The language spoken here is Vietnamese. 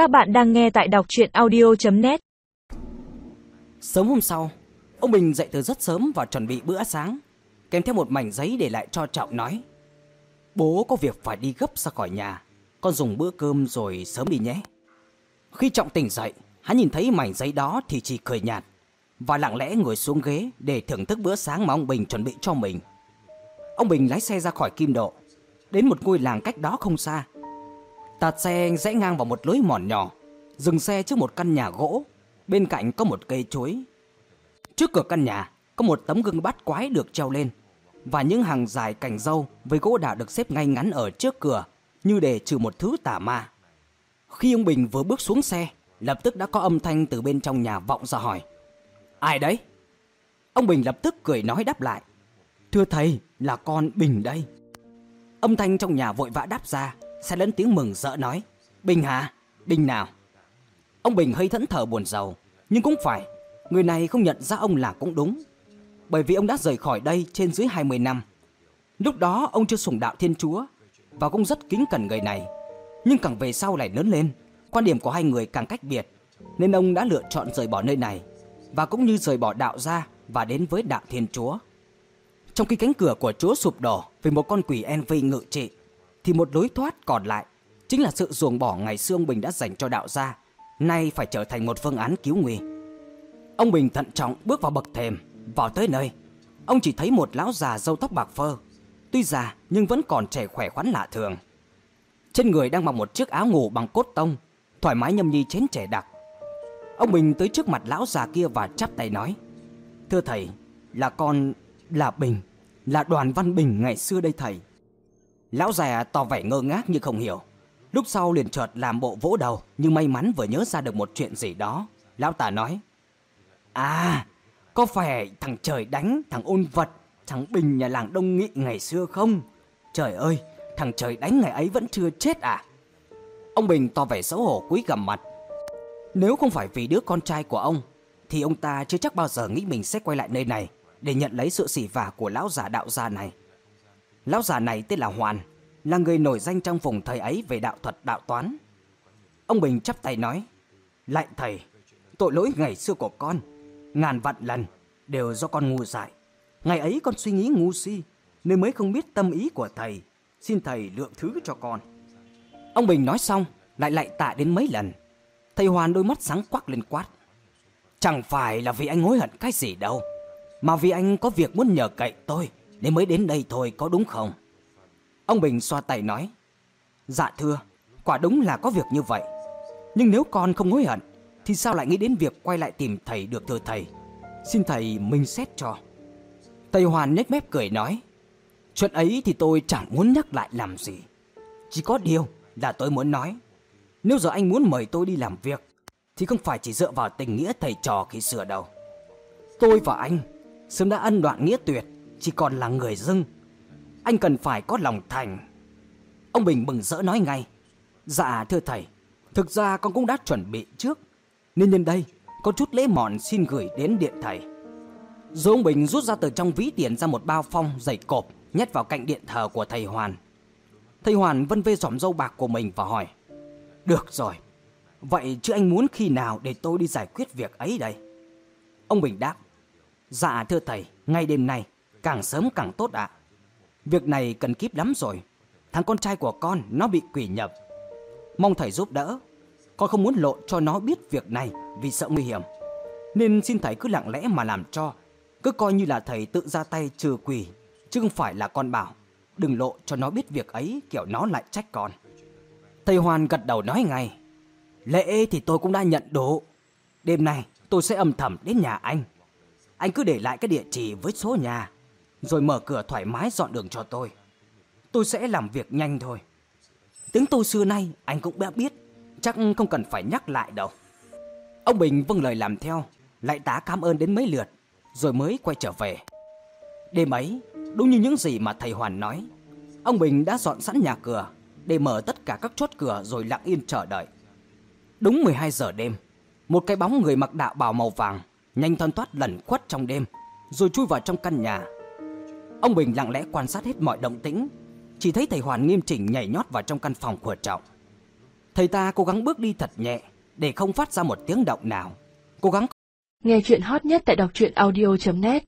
Các bạn đang nghe tại đọc chuyện audio.net Sớm hôm sau, ông Bình dậy từ rất sớm và chuẩn bị bữa sáng, kèm theo một mảnh giấy để lại cho Trọng nói. Bố có việc phải đi gấp ra khỏi nhà, con dùng bữa cơm rồi sớm đi nhé. Khi Trọng tỉnh dậy, hắn nhìn thấy mảnh giấy đó thì chỉ cười nhạt và lặng lẽ ngồi xuống ghế để thưởng thức bữa sáng mà ông Bình chuẩn bị cho mình. Ông Bình lái xe ra khỏi Kim Độ, đến một ngôi làng cách đó không xa. Tạt xe rẽ ngang vào một lối mòn nhỏ, dừng xe trước một căn nhà gỗ, bên cạnh có một cây chuối. Trước cửa căn nhà có một tấm gương bắt quái được treo lên và những hàng dài cành dâu với gỗ đào được xếp ngay ngắn ở trước cửa như để trừ một thứ tà ma. Khi ông Bình vừa bước xuống xe, lập tức đã có âm thanh từ bên trong nhà vọng ra hỏi. Ai đấy? Ông Bình lập tức cười nói đáp lại. Thưa thầy, là con Bình đây. Âm thanh trong nhà vội vã đáp ra, sẽ lớn tiếng mừng rỡ nói. Bình hả? Bình nào? Ông Bình hơi thẫn thờ buồn rầu, nhưng cũng phải, người này không nhận ra ông là cũng đúng. Bởi vì ông đã rời khỏi đây trên dưới 20 năm. Lúc đó ông chưa sùng đạo Thiên Chúa và cũng rất kính cẩn người này. Nhưng càng về sau lại lớn lên, quan điểm của hai người càng cách biệt, nên ông đã lựa chọn rời bỏ nơi này và cũng như rời bỏ đạo gia và đến với đạo Thiên Chúa. Trong khi cánh cửa của Chúa sụp đổ vì một con quỷ envy ngự trị, thì một lối thoát còn lại chính là sự ruồng bỏ ngày xưa ông Bình đã dành cho đạo gia, nay phải trở thành một phương án cứu nguy. Ông Bình thận trọng bước vào bậc thềm, vào tới nơi, ông chỉ thấy một lão già râu tóc bạc phơ, tuy già nhưng vẫn còn trẻ khỏe khoắn lạ thường. Trên người đang mặc một chiếc áo ngủ bằng cốt tông, thoải mái nhâm nhi chén trẻ đặc. Ông Bình tới trước mặt lão già kia và chắp tay nói: "Thưa thầy, là con là Bình, là Đoàn Văn Bình ngày xưa đây thầy." Lão già tỏ vẻ ngơ ngác như không hiểu. Lúc sau liền chợt làm bộ vỗ đầu nhưng may mắn vừa nhớ ra được một chuyện gì đó. Lão tả nói. À, có phải thằng trời đánh thằng ôn vật, thằng Bình nhà làng Đông Nghị ngày xưa không? Trời ơi, thằng trời đánh ngày ấy vẫn chưa chết à? Ông Bình tỏ vẻ xấu hổ cúi gằm mặt. Nếu không phải vì đứa con trai của ông, thì ông ta chưa chắc bao giờ nghĩ mình sẽ quay lại nơi này để nhận lấy sự sỉ vả của lão già đạo gia này. Lão già này tên là Hoàn, là người nổi danh trong vùng thời ấy về đạo thuật đạo toán. Ông Bình chắp tay nói, Lại thầy, tội lỗi ngày xưa của con, ngàn vạn lần đều do con ngu dại. Ngày ấy con suy nghĩ ngu si, nên mới không biết tâm ý của thầy, xin thầy lượng thứ cho con. Ông Bình nói xong, lại lạy tạ đến mấy lần. Thầy Hoàn đôi mắt sáng quắc lên quát. Chẳng phải là vì anh hối hận cái gì đâu, mà vì anh có việc muốn nhờ cậy tôi nên mới đến đây thôi có đúng không? Ông Bình xoa tay nói. Dạ thưa, quả đúng là có việc như vậy. Nhưng nếu con không hối hận, thì sao lại nghĩ đến việc quay lại tìm thầy được thưa thầy? Xin thầy minh xét cho. Thầy Hoàn nhếch mép cười nói. Chuyện ấy thì tôi chẳng muốn nhắc lại làm gì. Chỉ có điều là tôi muốn nói. Nếu giờ anh muốn mời tôi đi làm việc, thì không phải chỉ dựa vào tình nghĩa thầy trò khi xưa đâu. Tôi và anh sớm đã ân đoạn nghĩa tuyệt chỉ còn là người dưng. Anh cần phải có lòng thành. Ông Bình mừng rỡ nói ngay. Dạ thưa thầy, thực ra con cũng đã chuẩn bị trước. Nên nhân đây, có chút lễ mọn xin gửi đến điện thầy. Rồi ông Bình rút ra từ trong ví tiền ra một bao phong dày cộp nhét vào cạnh điện thờ của thầy Hoàn. Thầy Hoàn vân vê giỏm dâu bạc của mình và hỏi. Được rồi, vậy chứ anh muốn khi nào để tôi đi giải quyết việc ấy đây? Ông Bình đáp. Dạ thưa thầy, ngay đêm nay Càng sớm càng tốt ạ. Việc này cần kíp lắm rồi. Thằng con trai của con, nó bị quỷ nhập. Mong thầy giúp đỡ. Con không muốn lộ cho nó biết việc này vì sợ nguy hiểm. Nên xin thầy cứ lặng lẽ mà làm cho. Cứ coi như là thầy tự ra tay trừ quỷ. Chứ không phải là con bảo. Đừng lộ cho nó biết việc ấy, kiểu nó lại trách con. Thầy Hoàn gật đầu nói ngay. Lễ thì tôi cũng đã nhận đủ. Đêm nay tôi sẽ âm thầm đến nhà anh. Anh cứ để lại cái địa chỉ với số nhà rồi mở cửa thoải mái dọn đường cho tôi. Tôi sẽ làm việc nhanh thôi. Tiếng tôi xưa nay anh cũng đã biết, chắc không cần phải nhắc lại đâu. Ông Bình vâng lời làm theo, lại tá cảm ơn đến mấy lượt, rồi mới quay trở về. Đêm ấy, đúng như những gì mà thầy Hoàn nói, ông Bình đã dọn sẵn nhà cửa để mở tất cả các chốt cửa rồi lặng yên chờ đợi. Đúng 12 giờ đêm, một cái bóng người mặc đạo bào màu vàng nhanh thoăn thoát lẩn khuất trong đêm, rồi chui vào trong căn nhà Ông Bình lặng lẽ quan sát hết mọi động tĩnh, chỉ thấy thầy Hoàn nghiêm chỉnh nhảy nhót vào trong căn phòng của Trọng. Thầy ta cố gắng bước đi thật nhẹ để không phát ra một tiếng động nào. Cố gắng Nghe chuyện hot nhất tại đọc truyện audio.net